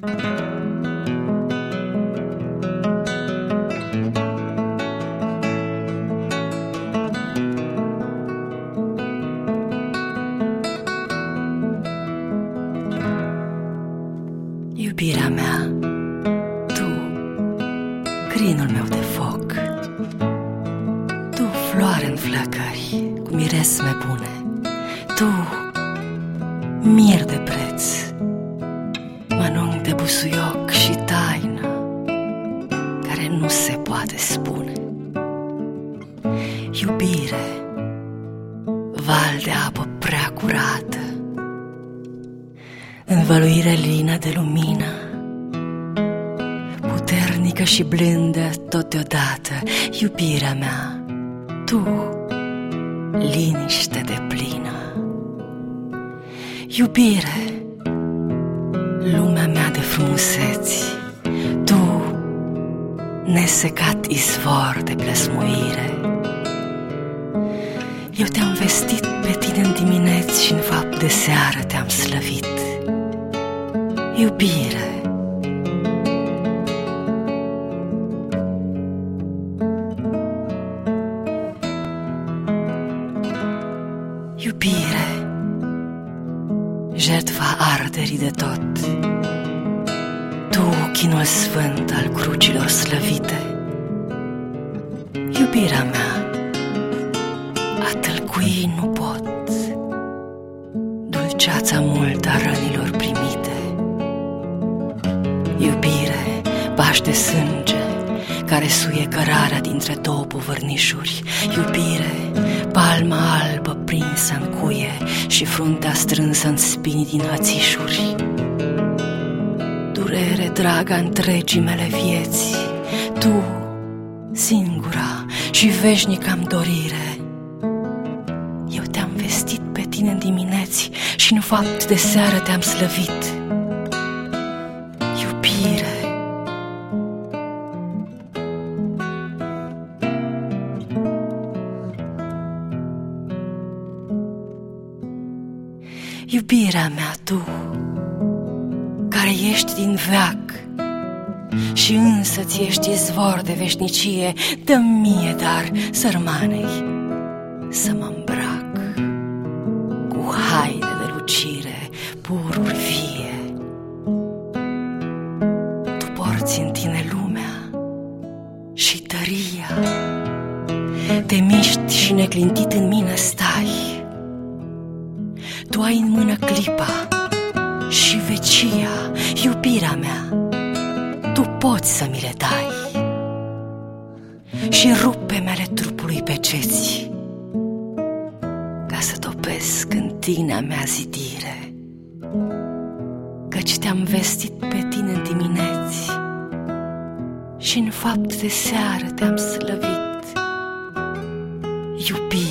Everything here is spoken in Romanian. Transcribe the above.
Iubirea mea, tu, crinul meu de foc, tu, floare în flăcări, cu miresme bune, tu, mir de preț, mănânc de busuioc și taină, care nu se poate spune. Iubire, val de apă prea curată, învăluire lină de lumină, puternică și blândă totodată, iubirea mea, tu, liniște de plină. Iubire, lumea mea de frumuseți, tu, nesecat izvor de plăsmuire. Eu te-am vestit pe tine în dimineți și în fapt de seară te-am slăvit. Iubire, Iubire, jertfa arderii de tot, Tu, chinul sfânt al crucilor slăvite, Iubirea mea, a tâlcui nu pot, Dulceața mult a rănilor primite, Iubire, baște sânge, care suie cărarea dintre două povărnișuri, Iubire, palma albă prinsă în cuie și fruntea strânsă în spini din hățișuri. Durere, draga întregii mele vieți, tu, singura și veșnică-am dorire. Eu te-am vestit pe tine în dimineți și în fapt de seară te-am slăvit. Iubire, Iubirea mea, tu, care ești din veac și însă ți ești izvor de veșnicie, dă mie dar, sărmanei, să mă îmbrac cu haine de lucire, pururi vie. Tu porți în tine lumea și tăria, te miști și neclintit în mine stai. Tu ai în mână clipa și vecia, iubirea mea, tu poți să mi le dai. Și rupe mele trupului pe ceți, ca să topesc în tine a mea zidire, căci te-am vestit pe tine în dimineți și în fapt de seară te-am slăvit, iubire.